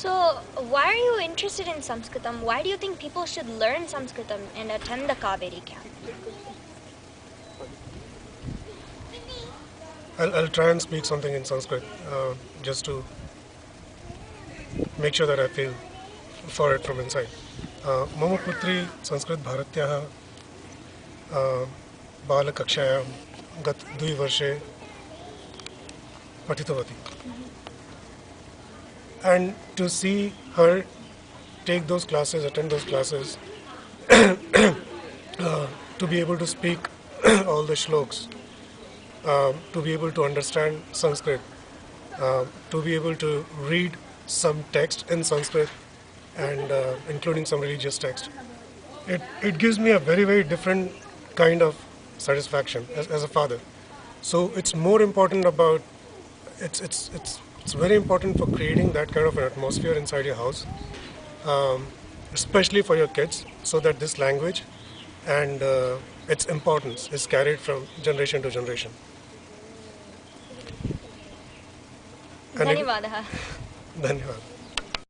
So, why are you interested in Sanskritam? Why do you think people should learn Sanskritam and attend the Kaveri camp? I'll, I'll try and speak something in Sanskrit uh, just to make sure that I feel for it from inside. Uh, मम पुत्री संस्कृतभारत्याः uh, बालकक्षायां गत द्विवर्षे पठितवती and to see her take those classes, attend those classes, uh, to be able to speak all the shloks, uh, to be able to understand Sanskrit, uh, to be able to read some text in Sanskrit, and uh, including some religious text. It, it gives me a very, very different kind of satisfaction as, as a father. So it's more important about, it's, it's, it's, it's very important for creating that kind of an atmosphere inside your house, um, especially for your kids, so that this language and uh, its importance is carried from generation to generation. And it- धन्यवादः धन्यवाद